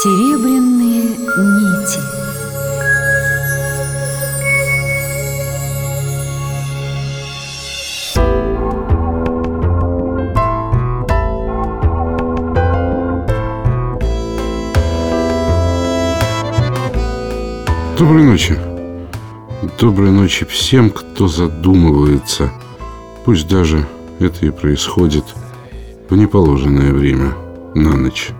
Серебряные нити Доброй ночи. Доброй ночи всем, кто задумывается. Пусть даже это и происходит в неположенное время, на ночь.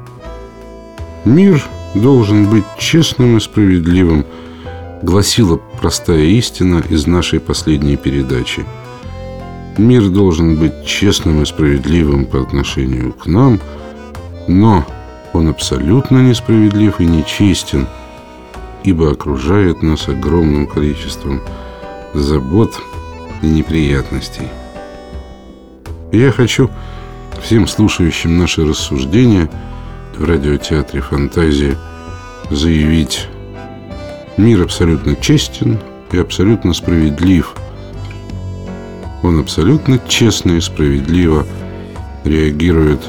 Мир должен быть честным и справедливым, гласила простая истина из нашей последней передачи. Мир должен быть честным и справедливым по отношению к нам, но он абсолютно несправедлив и нечестен, ибо окружает нас огромным количеством забот и неприятностей. Я хочу всем слушающим наши рассуждения – в радиотеатре «Фантазия» заявить «Мир абсолютно честен и абсолютно справедлив». Он абсолютно честно и справедливо реагирует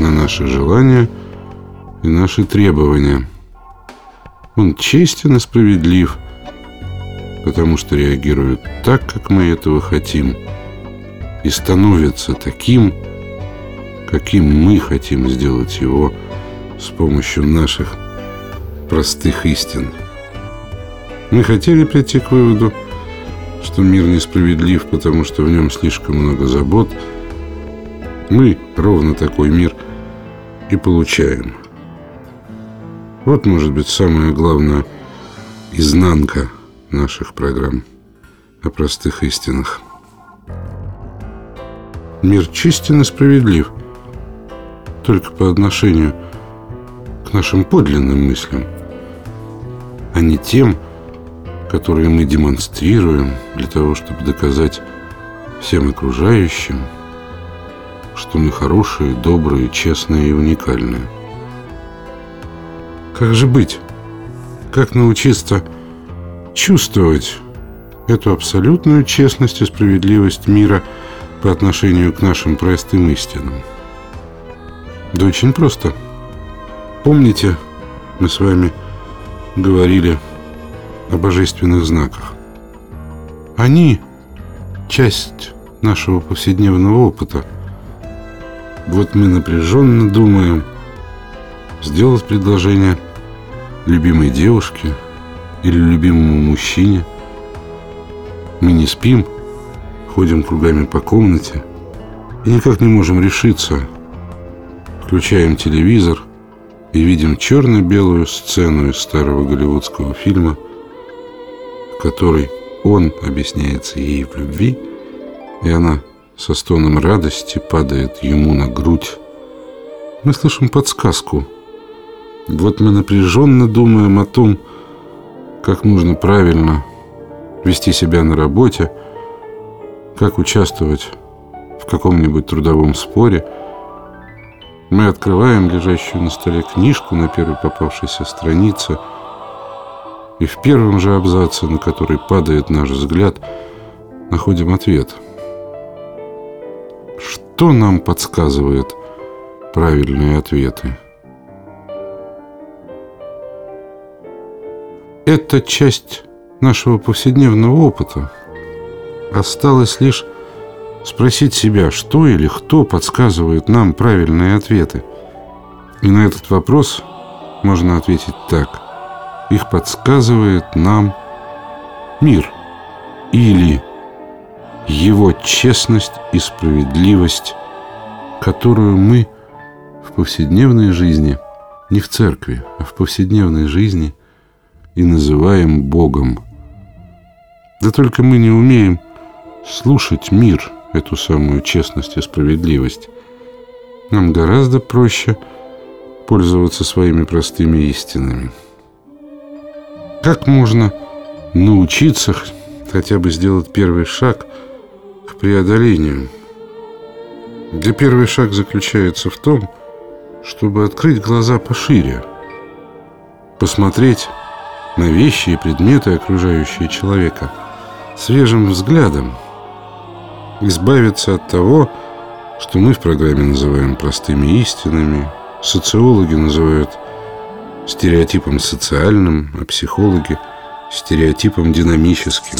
на наши желания и наши требования. Он честен и справедлив, потому что реагирует так, как мы этого хотим, и становится таким, каким мы хотим сделать его с помощью наших простых истин. Мы хотели прийти к выводу, что мир несправедлив, потому что в нем слишком много забот. Мы ровно такой мир и получаем. Вот, может быть, самая главная изнанка наших программ о простых истинах. Мир чистен и справедлив – только по отношению к нашим подлинным мыслям, а не тем, которые мы демонстрируем для того, чтобы доказать всем окружающим, что мы хорошие, добрые, честные и уникальные. Как же быть? Как научиться чувствовать эту абсолютную честность и справедливость мира по отношению к нашим простым истинам? Да очень просто. Помните, мы с вами говорили о божественных знаках. Они часть нашего повседневного опыта. Вот мы напряженно думаем сделать предложение любимой девушке или любимому мужчине. Мы не спим, ходим кругами по комнате и никак не можем решиться – Включаем телевизор и видим черно-белую сцену из старого голливудского фильма, в которой он объясняется ей в любви, и она со стоном радости падает ему на грудь. Мы слышим подсказку. Вот мы напряженно думаем о том, как нужно правильно вести себя на работе, как участвовать в каком-нибудь трудовом споре – мы открываем лежащую на столе книжку на первой попавшейся странице, и в первом же абзаце, на который падает наш взгляд, находим ответ. Что нам подсказывает правильные ответы? Это часть нашего повседневного опыта. Осталось лишь спросить себя, что или кто подсказывает нам правильные ответы. И на этот вопрос можно ответить так. Их подсказывает нам мир или его честность и справедливость, которую мы в повседневной жизни, не в церкви, а в повседневной жизни и называем Богом. Да только мы не умеем слушать мир – эту самую честность и справедливость. Нам гораздо проще пользоваться своими простыми истинами. Как можно научиться хотя бы сделать первый шаг к преодолению? Для первый шаг заключается в том, чтобы открыть глаза пошире, посмотреть на вещи и предметы, окружающие человека, свежим взглядом – избавиться от того, что мы в программе называем простыми истинами, социологи называют стереотипом социальным, а психологи – стереотипом динамическим.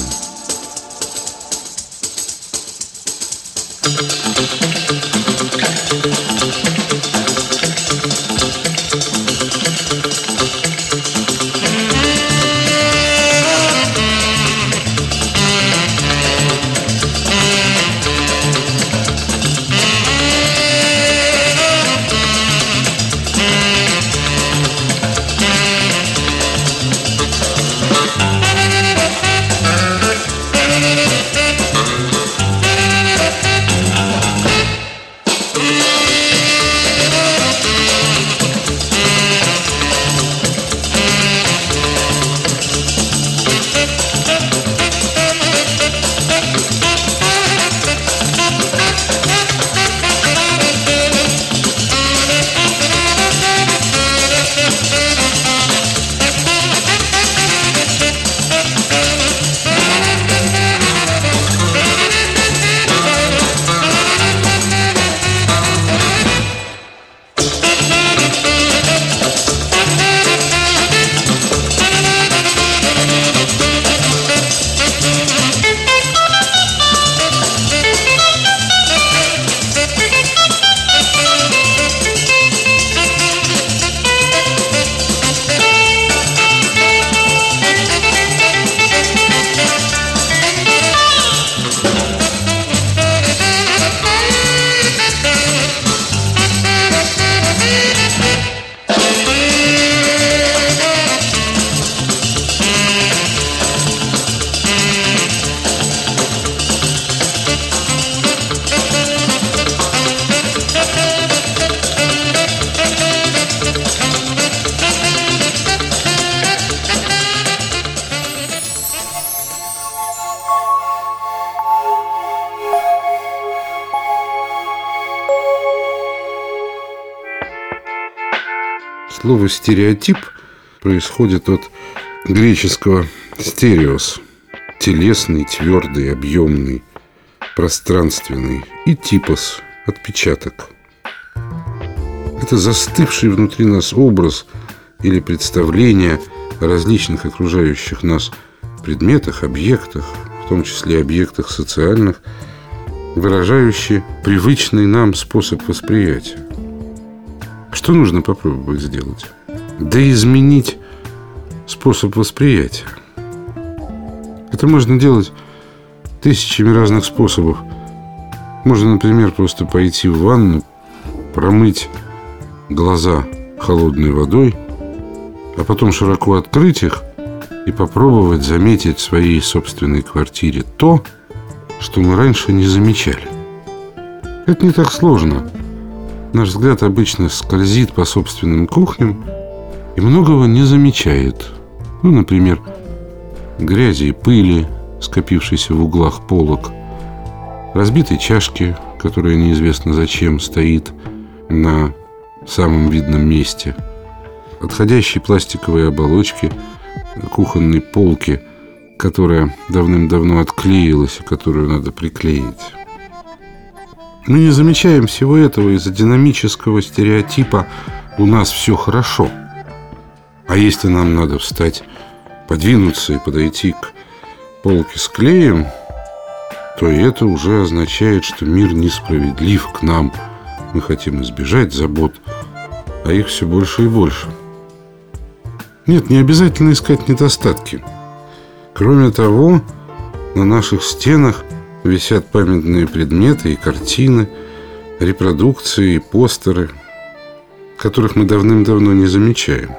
Слово «стереотип» происходит от греческого «стереос» – телесный, твердый, объемный, пространственный, и «типос» – отпечаток. Это застывший внутри нас образ или представление о различных окружающих нас предметах, объектах, в том числе объектах социальных, выражающие привычный нам способ восприятия. Что нужно попробовать сделать? Да изменить способ восприятия. Это можно делать тысячами разных способов. Можно, например, просто пойти в ванну, промыть глаза холодной водой, а потом широко открыть их и попробовать заметить в своей собственной квартире то, что мы раньше не замечали. Это не так сложно. Наш взгляд обычно скользит по собственным кухням и многого не замечает. Ну, например, грязи и пыли, скопившейся в углах полок, разбитой чашки, которая неизвестно зачем стоит на самом видном месте, отходящей пластиковой оболочки кухонной полки, которая давным-давно отклеилась и которую надо приклеить. Мы не замечаем всего этого из-за динамического стереотипа «у нас все хорошо». А если нам надо встать, подвинуться и подойти к полке с клеем, то это уже означает, что мир несправедлив к нам. Мы хотим избежать забот, а их все больше и больше. Нет, не обязательно искать недостатки. Кроме того, на наших стенах – висят памятные предметы и картины, репродукции и постеры, которых мы давным-давно не замечаем.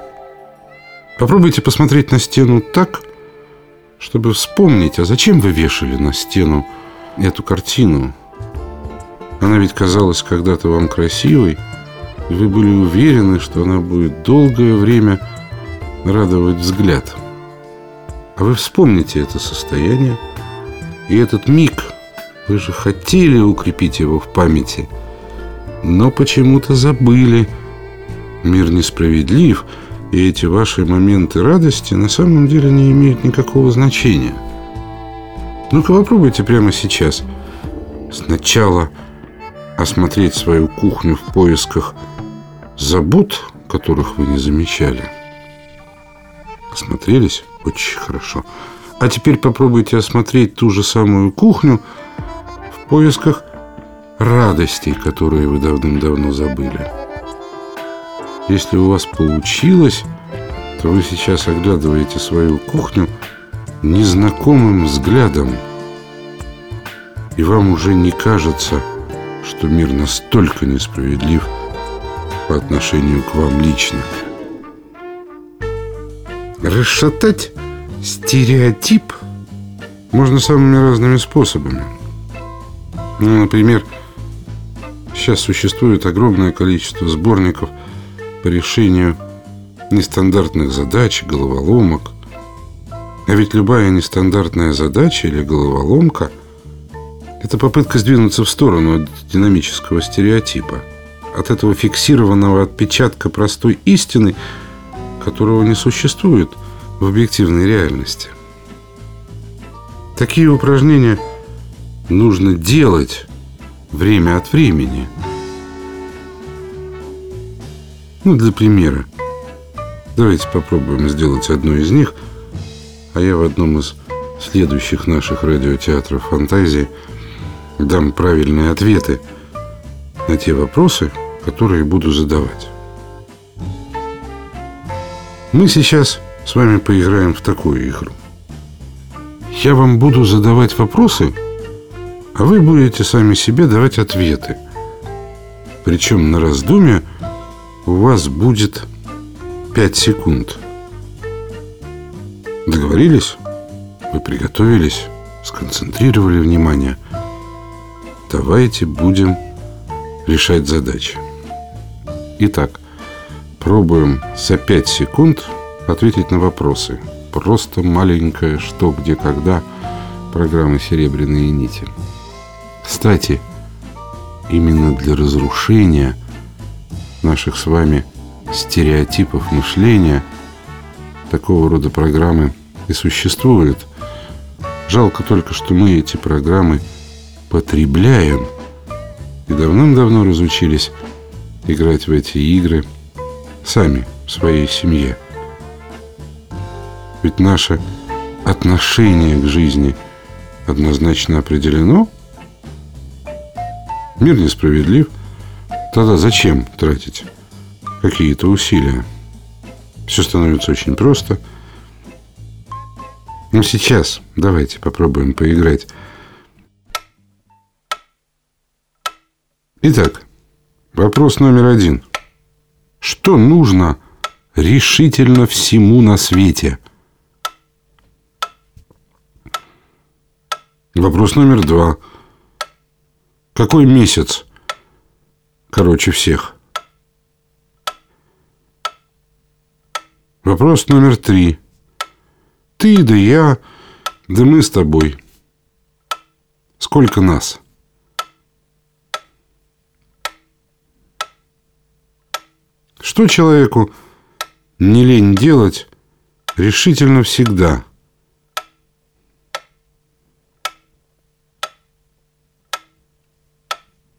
Попробуйте посмотреть на стену так, чтобы вспомнить, а зачем вы вешали на стену эту картину? Она ведь казалась когда-то вам красивой, и вы были уверены, что она будет долгое время радовать взгляд. А вы вспомните это состояние и этот миг – вы же хотели укрепить его в памяти, но почему-то забыли. Мир несправедлив, и эти ваши моменты радости на самом деле не имеют никакого значения. Ну-ка попробуйте прямо сейчас сначала осмотреть свою кухню в поисках забот, которых вы не замечали, Осмотрелись? Очень хорошо. А теперь попробуйте осмотреть ту же самую кухню поисках радостей, которые вы давным-давно забыли. Если у вас получилось, то вы сейчас оглядываете свою кухню незнакомым взглядом. И вам уже не кажется, что мир настолько несправедлив по отношению к вам лично. Расшатать стереотип можно самыми разными способами. Ну, например, сейчас существует огромное количество сборников по решению нестандартных задач, головоломок. А ведь любая нестандартная задача или головоломка – это попытка сдвинуться в сторону от динамического стереотипа, от этого фиксированного отпечатка простой истины – которого не существует в объективной реальности. Такие упражнения нужно делать время от времени. Ну, для примера. Давайте попробуем сделать одно из них, а я в одном из следующих наших радиотеатров фантазии дам правильные ответы на те вопросы, которые буду задавать. Мы сейчас с вами поиграем в такую игру. Я вам буду задавать вопросы, а вы будете сами себе давать ответы. Причем на раздумье у вас будет 5 секунд. Договорились? Вы приготовились? Сконцентрировали внимание? Давайте будем решать задачи. Итак, Пробуем за 5 секунд ответить на вопросы. Просто маленькое «что, где, когда» программы «Серебряные нити». Кстати, именно для разрушения наших с вами стереотипов мышления такого рода программы и существуют. Жалко только, что мы эти программы потребляем и давным-давно разучились играть в эти игры – сами в своей семье. Ведь наше отношение к жизни однозначно определено. Мир несправедлив. Тогда зачем тратить какие-то усилия? Все становится очень просто. Но сейчас давайте попробуем поиграть. Итак, вопрос номер один – что нужно решительно всему на свете? Вопрос номер два. Какой месяц короче всех? Вопрос номер три. Ты да я, да мы с тобой. Сколько нас? Что человеку не лень делать решительно всегда?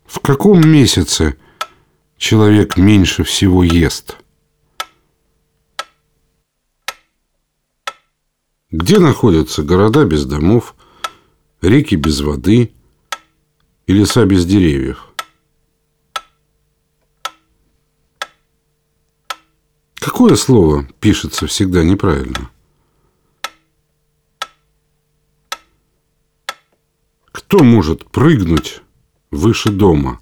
В каком месяце человек меньше всего ест? Где находятся города без домов, реки без воды и леса без деревьев? Какое слово пишется всегда неправильно? Кто может прыгнуть выше дома?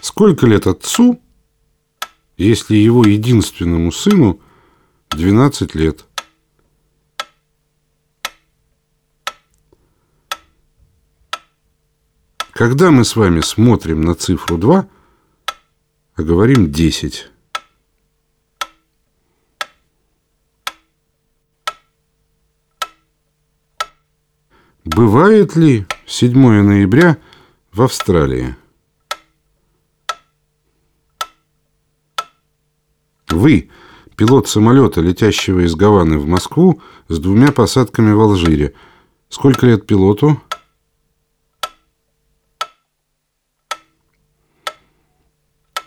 Сколько лет отцу, если его единственному сыну 12 лет? Когда мы с вами смотрим на цифру 2, а говорим 10. Бывает ли 7 ноября в Австралии? Вы, пилот самолета, летящего из Гаваны в Москву с двумя посадками в Алжире. Сколько лет пилоту?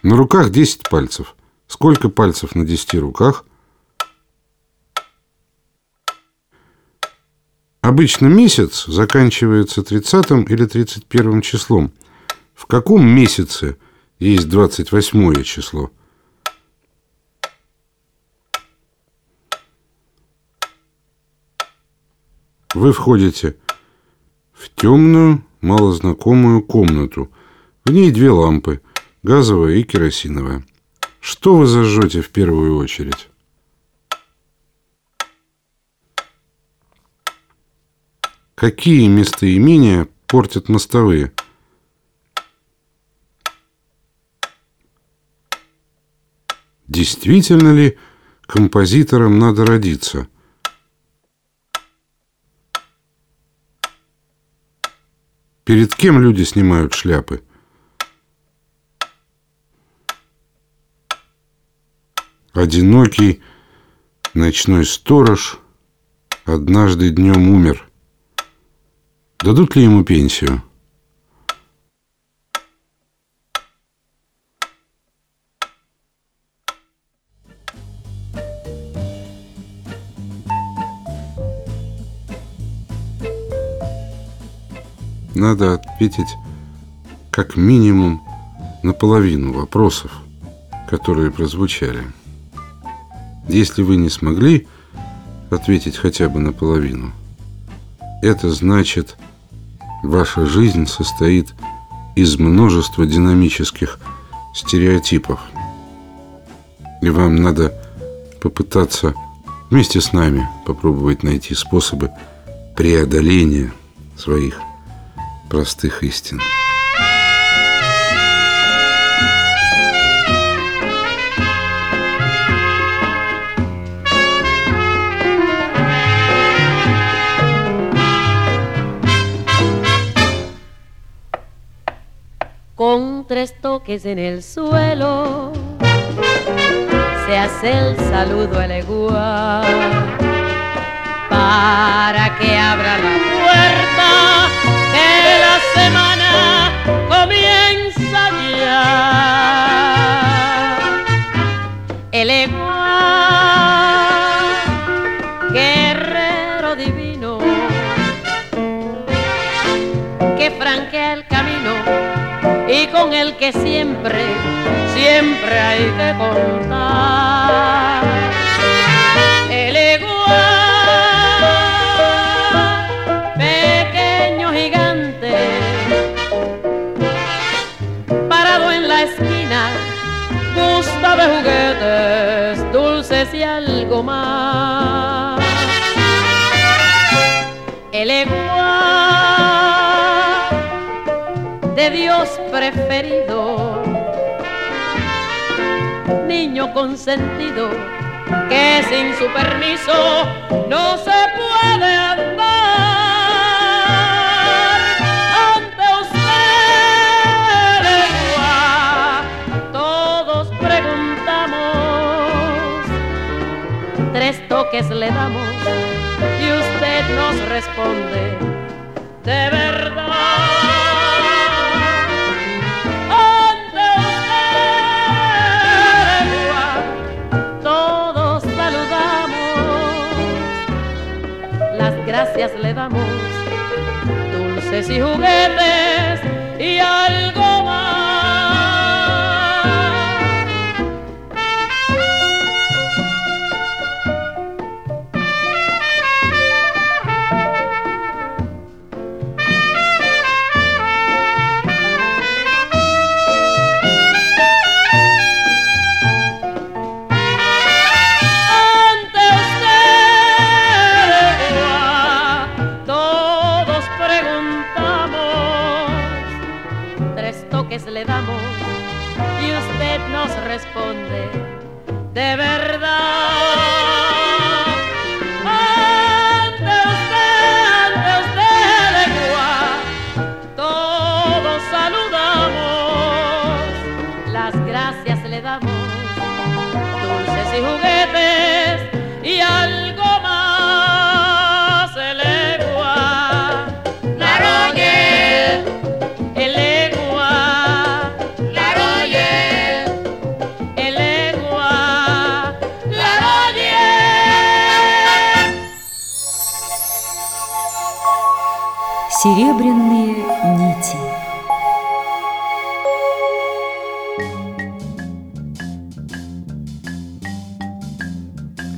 На руках 10 пальцев. Сколько пальцев на 10 руках? Обычно месяц заканчивается 30 или 31 числом. В каком месяце есть 28 число? Вы входите в темную, малознакомую комнату. В ней две лампы, газовая и керосиновая. Что вы зажжете в первую очередь? Какие местоимения портят мостовые? Действительно ли композиторам надо родиться? Перед кем люди снимают шляпы? Одинокий ночной сторож однажды днем умер – Дадут ли ему пенсию? Надо ответить как минимум наполовину вопросов, которые прозвучали. Если вы не смогли ответить хотя бы наполовину, это значит – Ваша жизнь состоит из множества динамических стереотипов. И вам надо попытаться вместе с нами попробовать найти способы преодоления своих простых истин. Tres toques en el suelo, se hace el saludo al igual para que abra la puerta que la semana comienza ya. El igual, guerrero divino, que franquea el y con el que siempre, siempre hay que contar. El igual, pequeño gigante, parado en la esquina, gusta de juguetes, dulces y algo más. El igual preferido, niño consentido que sin su permiso no se puede andar. Ante usted, todos preguntamos, tres toques le damos y usted nos responde, de verdad. Dulces y juguetes y algo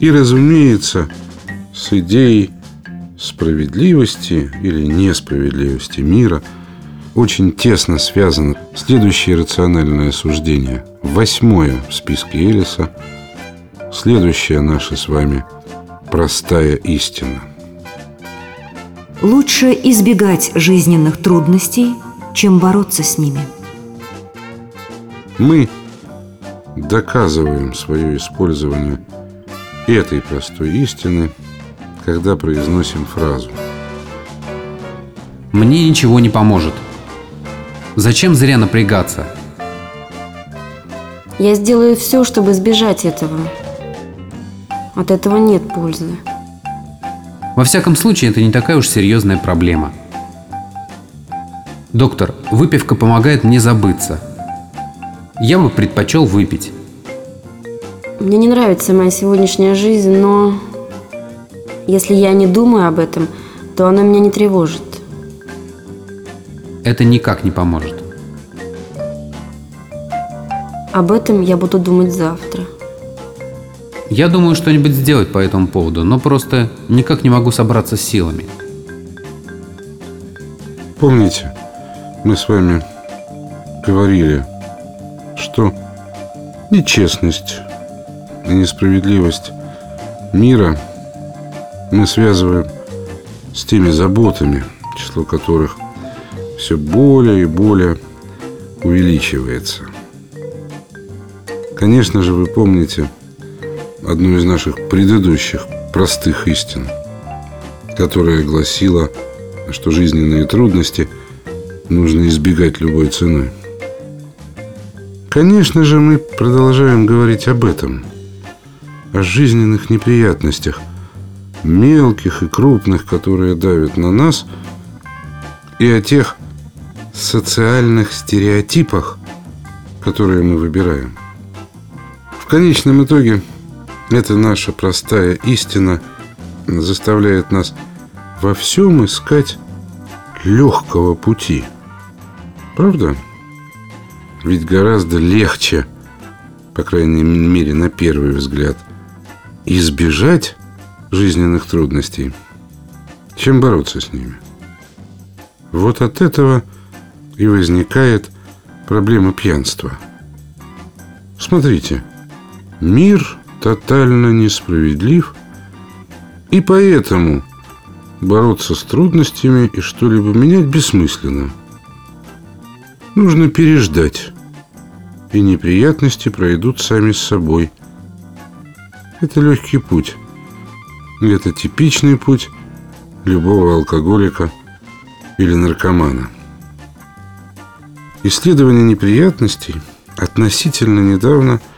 И, разумеется, с идеей справедливости или несправедливости мира очень тесно связано следующее рациональное суждение. Восьмое в списке Элиса. Следующая наша с вами простая истина. Лучше избегать жизненных трудностей, чем бороться с ними. Мы доказываем свое использование этой простой истины, когда произносим фразу. Мне ничего не поможет. Зачем зря напрягаться? Я сделаю все, чтобы избежать этого. От этого нет пользы. Во всяком случае, это не такая уж серьезная проблема. Доктор, выпивка помогает мне забыться. Я бы предпочел выпить. Мне не нравится моя сегодняшняя жизнь, но если я не думаю об этом, то она меня не тревожит. Это никак не поможет. Об этом я буду думать завтра. Я думаю что-нибудь сделать по этому поводу, но просто никак не могу собраться с силами. Помните, мы с вами говорили, что нечестность и несправедливость мира мы связываем с теми заботами, число которых все более и более увеличивается. Конечно же, вы помните одну из наших предыдущих простых истин, которая гласила, что жизненные трудности нужно избегать любой ценой. Конечно же, мы продолжаем говорить об этом, о жизненных неприятностях, мелких и крупных, которые давят на нас, и о тех социальных стереотипах, которые мы выбираем. В конечном итоге – эта наша простая истина заставляет нас во всем искать легкого пути. Правда? Ведь гораздо легче, по крайней мере, на первый взгляд, избежать жизненных трудностей, чем бороться с ними. Вот от этого и возникает проблема пьянства. Смотрите, мир тотально несправедлив, и поэтому бороться с трудностями и что-либо менять бессмысленно. Нужно переждать, и неприятности пройдут сами с собой. Это легкий путь. Это типичный путь любого алкоголика или наркомана. Исследование неприятностей относительно недавно –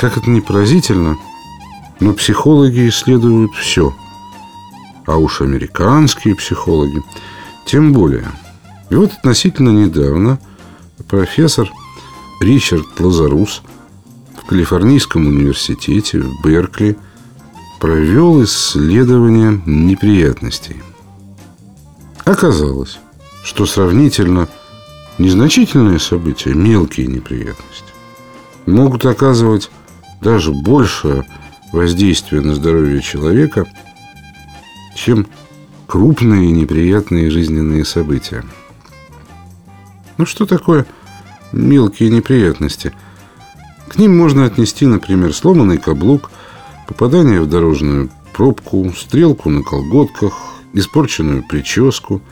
как это не поразительно, но психологи исследуют все. А уж американские психологи тем более. И вот относительно недавно профессор Ричард Лазарус Калифорнийском университете в Беркли провел исследование неприятностей. Оказалось, что сравнительно незначительные события, мелкие неприятности, могут оказывать даже большее воздействие на здоровье человека, чем крупные неприятные жизненные события. Ну что такое мелкие неприятности? К ним можно отнести, например, сломанный каблук, попадание в дорожную пробку, стрелку на колготках, испорченную прическу.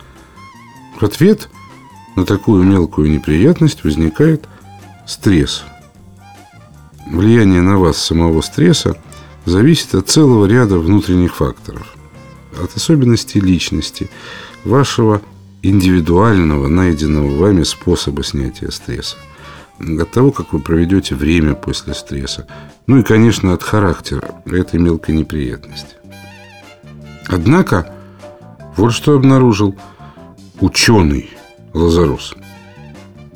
В ответ на такую мелкую неприятность возникает стресс – влияние на вас самого стресса зависит от целого ряда внутренних факторов. От особенностей личности, вашего индивидуального, найденного вами способа снятия стресса, от того, как вы проведете время после стресса, ну и, конечно, от характера этой мелкой неприятности. Однако, вот что обнаружил ученый Лазарус.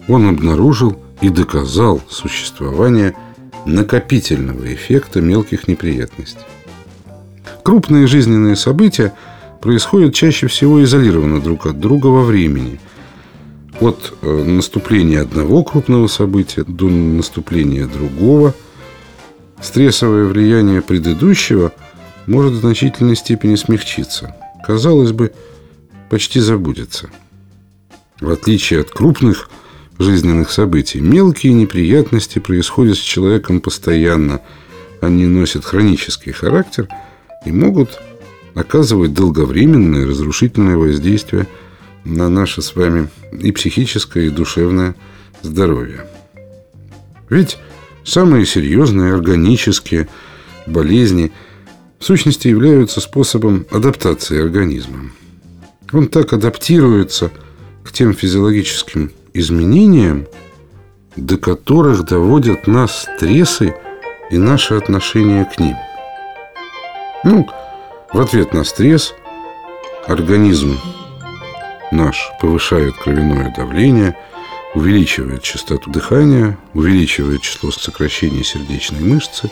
Он обнаружил и доказал существование накопительного эффекта мелких неприятностей. Крупные жизненные события происходят чаще всего изолированно друг от друга во времени. От э, наступления одного крупного события до наступления другого стрессовое влияние предыдущего может в значительной степени смягчиться. Казалось бы, почти забудется. В отличие от крупных жизненных событий, мелкие неприятности происходят с человеком постоянно. Они носят хронический характер и могут оказывать долговременное разрушительное воздействие на наше с вами и психическое, и душевное здоровье. Ведь самые серьезные органические болезни в сущности являются способом адаптации организма. Он так адаптируется к тем физиологическим изменениям, до которых доводят нас стрессы и наше отношение к ним. Ну, в ответ на стресс организм наш повышает кровяное давление, увеличивает частоту дыхания, увеличивает число сокращений сердечной мышцы.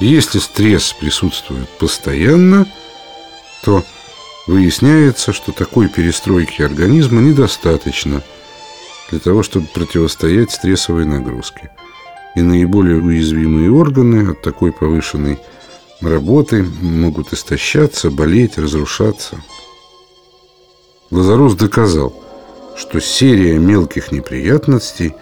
Если стресс присутствует постоянно, то выясняется, что такой перестройки организма недостаточно для того, чтобы противостоять стрессовой нагрузке. И наиболее уязвимые органы от такой повышенной работы могут истощаться, болеть, разрушаться. Лазарус доказал, что серия мелких неприятностей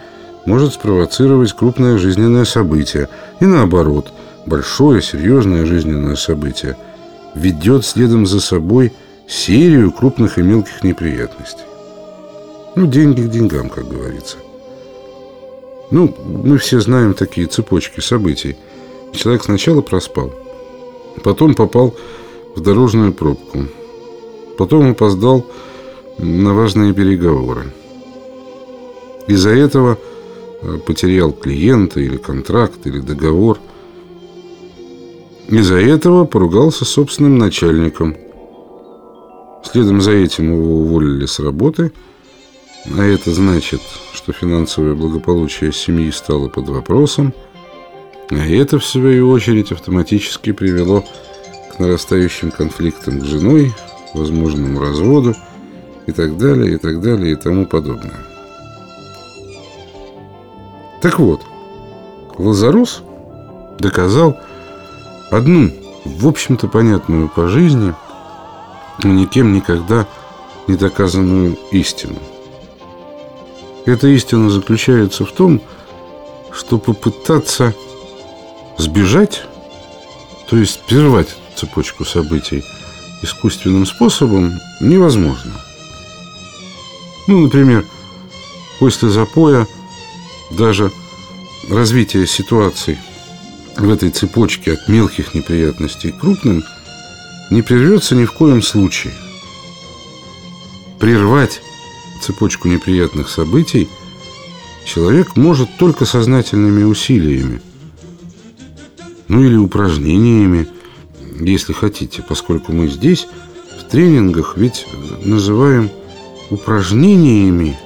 может спровоцировать крупное жизненное событие. И наоборот, большое, серьезное жизненное событие ведет следом за собой серию крупных и мелких неприятностей. Ну, деньги к деньгам, как говорится. Ну, мы все знаем такие цепочки событий. Человек сначала проспал – Потом попал в дорожную пробку. Потом опоздал на важные переговоры. Из-за этого э, потерял клиента или контракт, или договор. Из-за этого поругался с собственным начальником. Следом за этим его уволили с работы, а это значит, что финансовое благополучие семьи стало под вопросом – а это, в свою очередь, автоматически привело к нарастающим конфликтам с женой, возможному разводу и так далее, и так далее, и тому подобное. Так вот, Лазарус доказал одну, в общем-то, понятную по жизни, но никем никогда не доказанную истину. Эта истина заключается в том, что попытаться Сбежать, то есть прервать цепочку событий искусственным способом невозможно. Ну, например, после запоя даже развитие ситуаций в этой цепочке от мелких неприятностей к крупным не прервется ни в коем случае. Прервать цепочку неприятных событий человек может только сознательными усилиями – ну или упражнениями, если хотите, поскольку мы здесь в тренингах ведь называем упражнениями.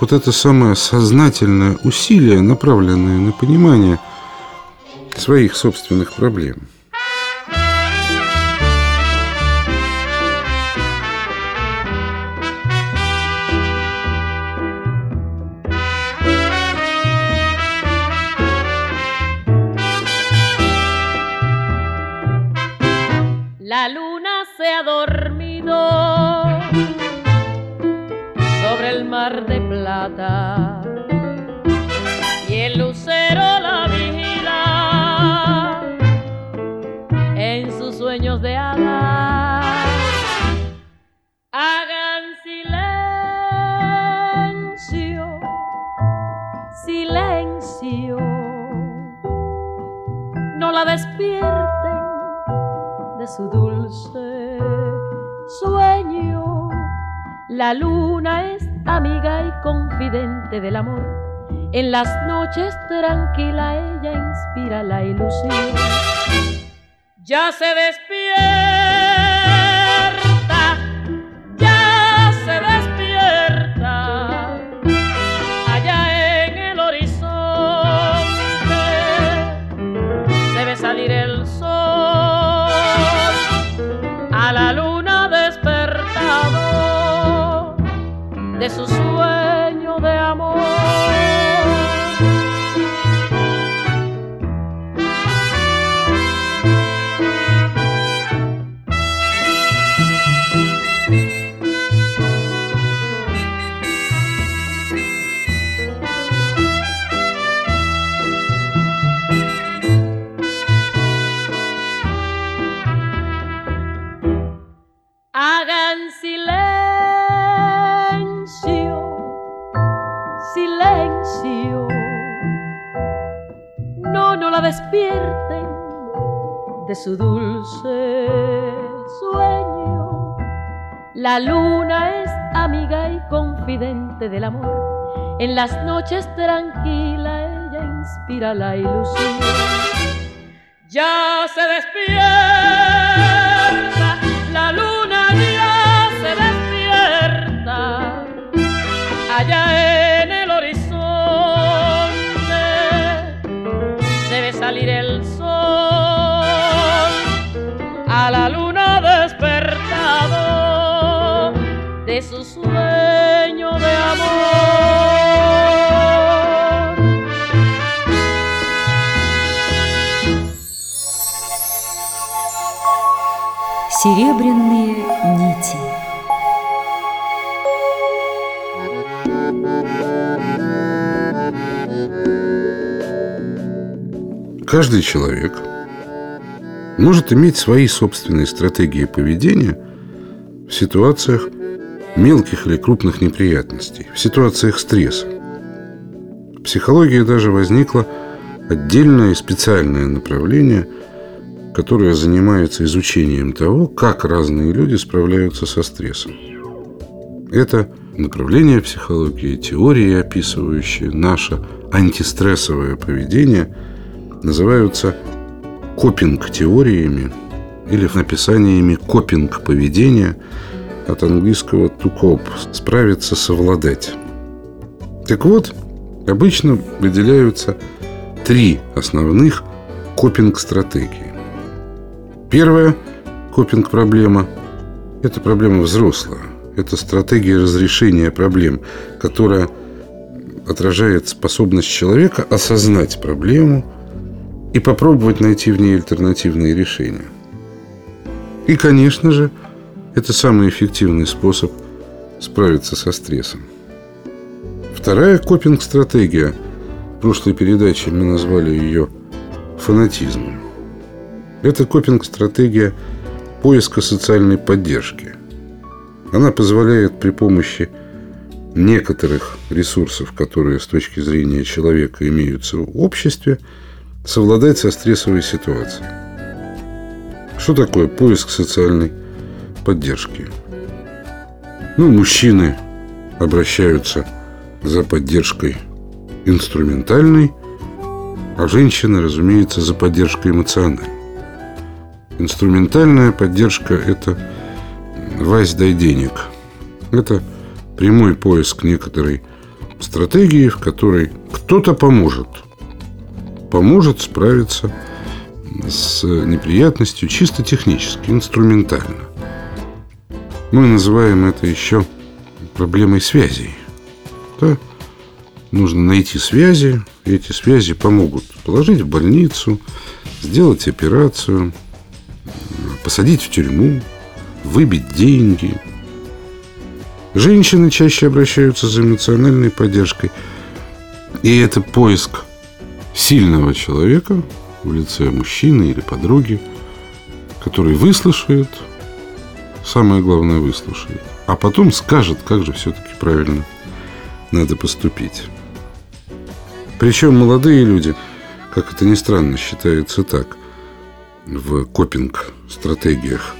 Вот это самое сознательное усилие, направленное на понимание своих собственных проблем – La luna es amiga y confidente del amor. En las noches tranquila ella inspira la ilusión. Ya se despierta, de del amor. En las noches tranquila ella inspira la ilusión. Ya se despierta la luna ya se despierta allá en el horizonte se ve salir el sol a la luna despertado de su sueño Серебряные нити. Каждый человек может иметь свои собственные стратегии поведения в ситуациях мелких или крупных неприятностей, в ситуациях стресса. В психологии даже возникло отдельное и специальное направление, которое занимается изучением того, как разные люди справляются со стрессом. Это направление психологии, теории, описывающие наше антистрессовое поведение, называются копинг-теориями или написаниями копинг-поведения от английского to cope – справиться, совладать. Так вот, обычно выделяются три основных копинг-стратегии. Первая копинг-проблема – это проблема взрослая. Это стратегия разрешения проблем, которая отражает способность человека осознать проблему и попробовать найти в ней альтернативные решения. И, конечно же, это самый эффективный способ справиться со стрессом. Вторая копинг-стратегия, в прошлой передаче мы назвали ее фанатизмом. Это копинг-стратегия поиска социальной поддержки. Она позволяет при помощи некоторых ресурсов, которые с точки зрения человека имеются в обществе, совладать со стрессовой ситуацией. Что такое поиск социальной поддержки? Ну, мужчины обращаются за поддержкой инструментальной, а женщины, разумеется, за поддержкой эмоциональной. Инструментальная поддержка – это «Вась, дай денег». Это прямой поиск некоторой стратегии, в которой кто-то поможет. Поможет справиться с неприятностью чисто технически, инструментально. Мы называем это еще проблемой связей. Да? Нужно найти связи, и эти связи помогут положить в больницу, сделать операцию, посадить в тюрьму, выбить деньги. Женщины чаще обращаются за эмоциональной поддержкой. И это поиск сильного человека в лице мужчины или подруги, который выслушает, самое главное выслушает, а потом скажет, как же все-таки правильно надо поступить. Причем молодые люди, как это ни странно, считается так в копинг-стратегиях.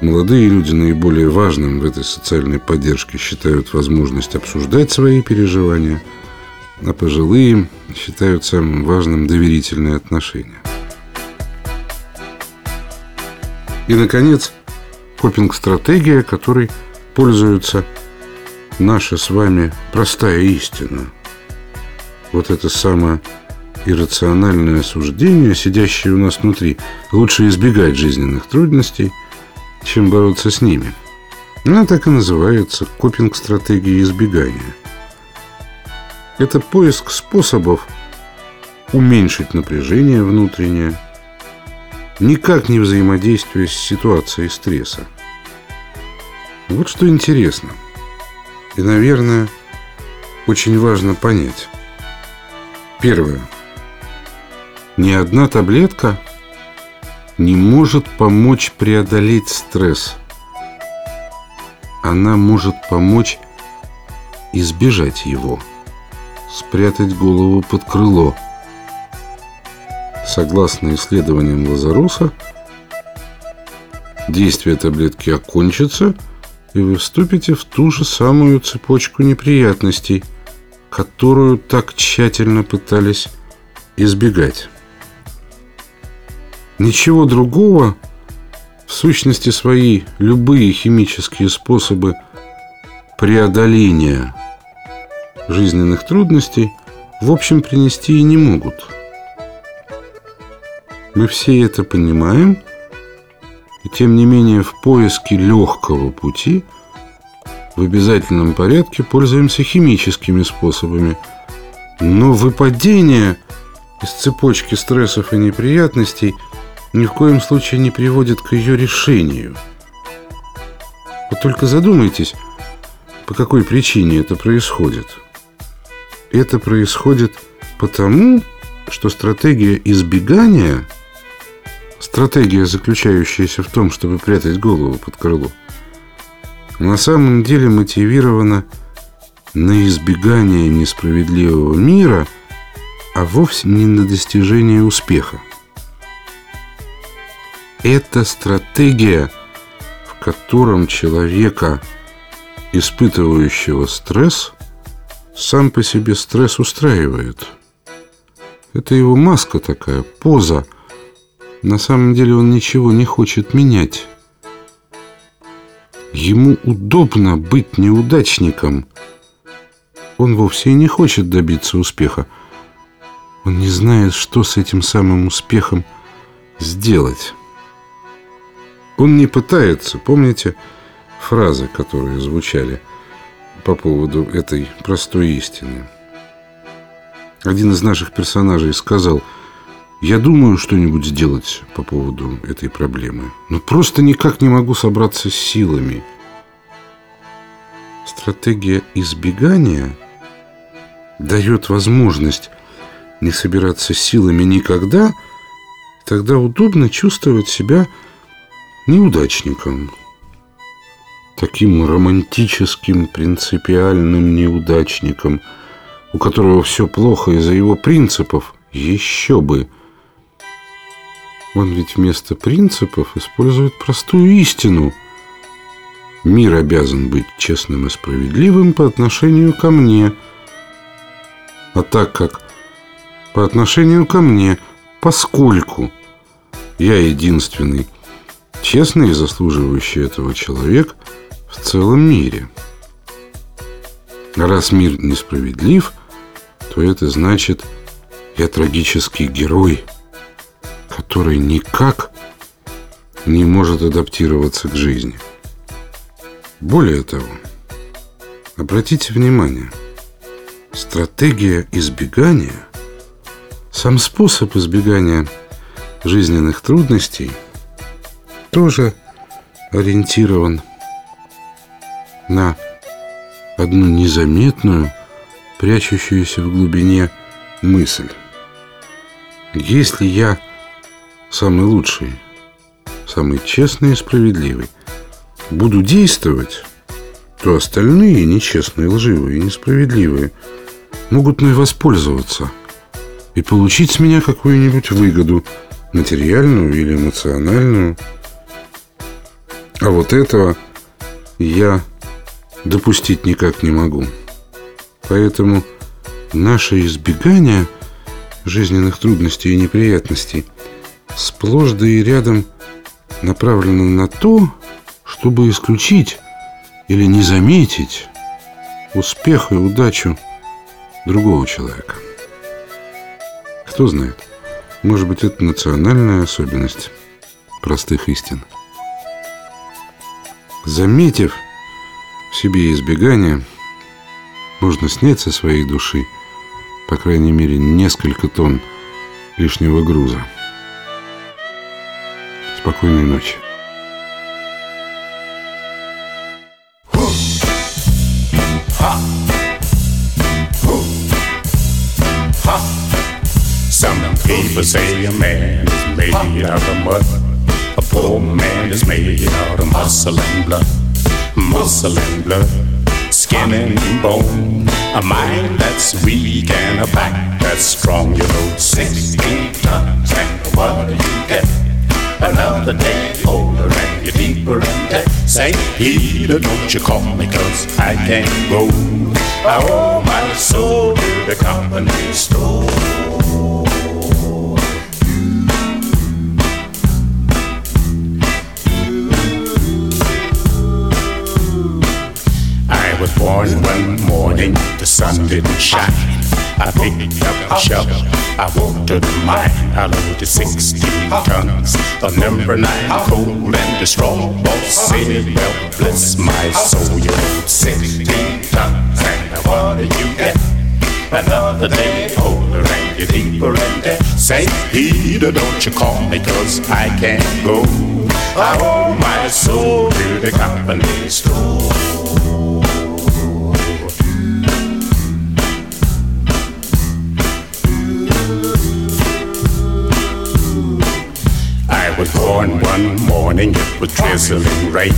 Молодые люди наиболее важным в этой социальной поддержке считают возможность обсуждать свои переживания, а пожилые считают самым важным доверительные отношения. И, наконец, копинг-стратегия, которой пользуются наша с вами простая истина. Вот это самое иррациональное суждение, сидящее у нас внутри. Лучше избегать жизненных трудностей, чем бороться с ними. Она так и называется копинг-стратегия избегания. Это поиск способов уменьшить напряжение внутреннее, никак не взаимодействуя с ситуацией стресса. Вот что интересно. И, наверное, очень важно понять. Первое. Ни одна таблетка не может помочь преодолеть стресс. Она может помочь избежать его, спрятать голову под крыло. Согласно исследованиям Лазаруса, действие таблетки окончится, и вы вступите в ту же самую цепочку неприятностей, которую так тщательно пытались избегать. Ничего другого, в сущности свои, любые химические способы преодоления жизненных трудностей в общем принести и не могут. Мы все это понимаем, и тем не менее в поиске легкого пути в обязательном порядке пользуемся химическими способами. Но выпадение из цепочки стрессов и неприятностей – ни в коем случае не приводит к ее решению. Вот только задумайтесь, по какой причине это происходит. Это происходит потому, что стратегия избегания, стратегия, заключающаяся в том, чтобы прятать голову под крыло, на самом деле мотивирована на избегание несправедливого мира, а вовсе не на достижение успеха. Это стратегия, в котором человека, испытывающего стресс, сам по себе стресс устраивает. Это его маска такая, поза. На самом деле он ничего не хочет менять. Ему удобно быть неудачником. Он вовсе и не хочет добиться успеха. Он не знает, что с этим самым успехом сделать. Он не пытается, помните фразы, которые звучали по поводу этой простой истины? Один из наших персонажей сказал, я думаю что-нибудь сделать по поводу этой проблемы, но просто никак не могу собраться с силами. Стратегия избегания дает возможность не собираться силами никогда, тогда удобно чувствовать себя неудачником. Таким романтическим, принципиальным неудачником, у которого все плохо из-за его принципов, еще бы. Он ведь вместо принципов использует простую истину. Мир обязан быть честным и справедливым по отношению ко мне. А так как по отношению ко мне, поскольку я единственный честный и заслуживающий этого человек в целом мире. раз мир несправедлив, то это значит, я трагический герой, который никак не может адаптироваться к жизни. Более того, обратите внимание, стратегия избегания, сам способ избегания жизненных трудностей – тоже ориентирован на одну незаметную, прячущуюся в глубине мысль. Если я самый лучший, самый честный и справедливый, буду действовать, то остальные нечестные, лживые и несправедливые могут мной воспользоваться и получить с меня какую-нибудь выгоду, материальную или эмоциональную – а вот этого я допустить никак не могу. Поэтому наше избегание жизненных трудностей и неприятностей сплошь да и рядом направлено на то, чтобы исключить или не заметить успех и удачу другого человека. Кто знает, может быть, это национальная особенность простых истин. Заметив в себе избегание можно снять со своей души, по крайней мере, несколько тонн лишнего груза. Спокойной ночи. Some people say a man is made out of mud. A poor man is made out of muscle and blood. Muscle and blood, skin and bone. A mind that's weak and a back that's strong. You know, 16 tons and what do you get? Another day older and you're deeper in debt. Say, Peter, don't you call me, cause I can't go. I owe my soul to the company store. The sun didn't shine. I picked up a shovel, I walked to the mine. I loaded 16 tons of number nine coal, and the strong boss said, Well, bless my soul, you load 16 tons, and what do you get? Another day older and you're deeper in debt. Say, Peter, don't you call me, cause I can't go. I owe my soul to the company store. Born one morning, it was drizzling rain.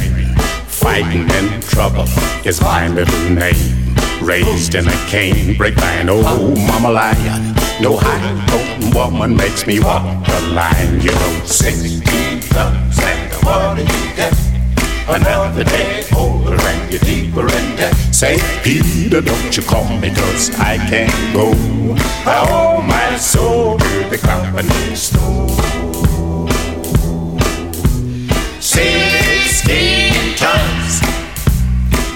Fighting in trouble is my middle name. Raised in a cane brick by an old mama lion. No high potent woman makes me walk the line. You know, 16 thumbs and what do you get? Another day older and you're deeper in debt. Say, Peter, don't you call me, cause I can't go. I owe my soul the company store. Sixteen tons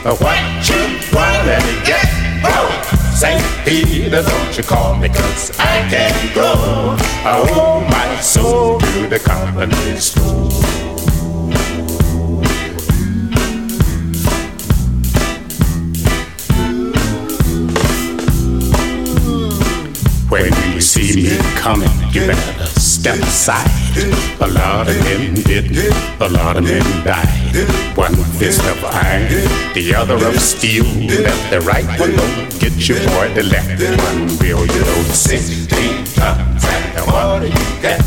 of what you wanna get. Whoa! Say, Peter, don't you call me, cause I can't go. I owe my soul to the company store. When you see me coming, you better step aside. A lot of men did, a lot of men died. One fist of iron, the other of steel. Left the right one don't get you boy, the left one will. You know, 16 tons, and what do you get?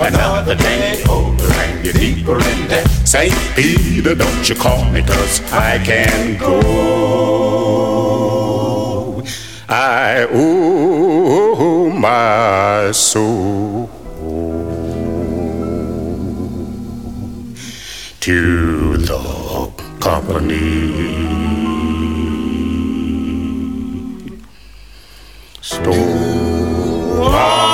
Another day older and you're deeper in debt. Say, Peter, don't you call me, cause I can't go. I owe my soul to the Company. Store.